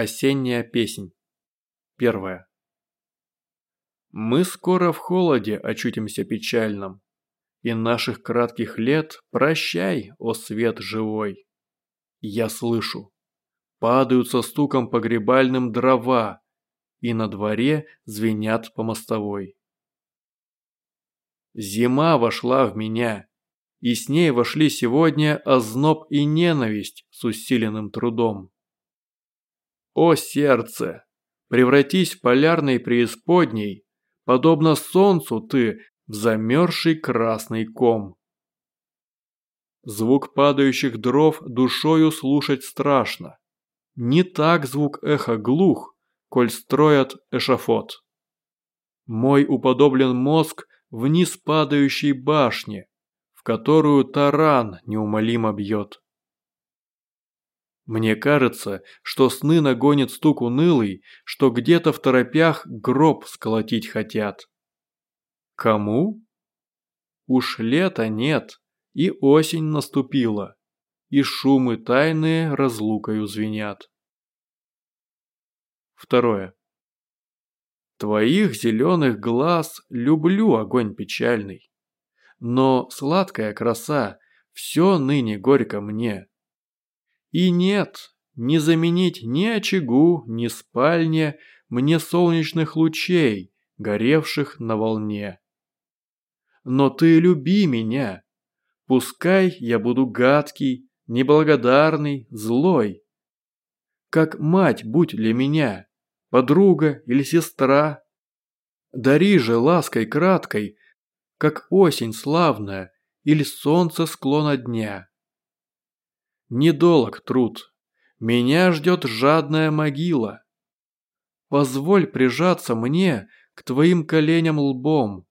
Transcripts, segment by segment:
Осенняя песнь. Первая. Мы скоро в холоде очутимся печальном, И наших кратких лет прощай, о свет живой. Я слышу, падают со стуком погребальным дрова, И на дворе звенят по мостовой. Зима вошла в меня, и с ней вошли сегодня озноб и ненависть с усиленным трудом. О сердце, превратись в полярной преисподней, подобно солнцу ты в замерзший красный ком. Звук падающих дров душою слушать страшно. Не так звук эха глух, коль строят эшафот. Мой уподоблен мозг вниз падающей башне, в которую таран неумолимо бьет. Мне кажется, что сны нагонит стук унылый, что где-то в торопях гроб сколотить хотят. Кому? Уж лета нет, и осень наступила, и шумы тайные разлукою звенят. Второе. Твоих зеленых глаз люблю огонь печальный, но сладкая краса, все ныне горько мне. И нет, не заменить ни очагу, ни спальне мне солнечных лучей, горевших на волне. Но ты люби меня, пускай я буду гадкий, неблагодарный, злой. Как мать будь для меня, подруга или сестра. Дари же лаской краткой, как осень славная или солнце склона дня недолг труд. Меня ждет жадная могила. Позволь прижаться мне к твоим коленям лбом,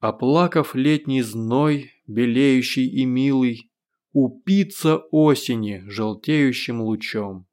Оплакав летний зной, белеющий и милый, Упиться осени желтеющим лучом.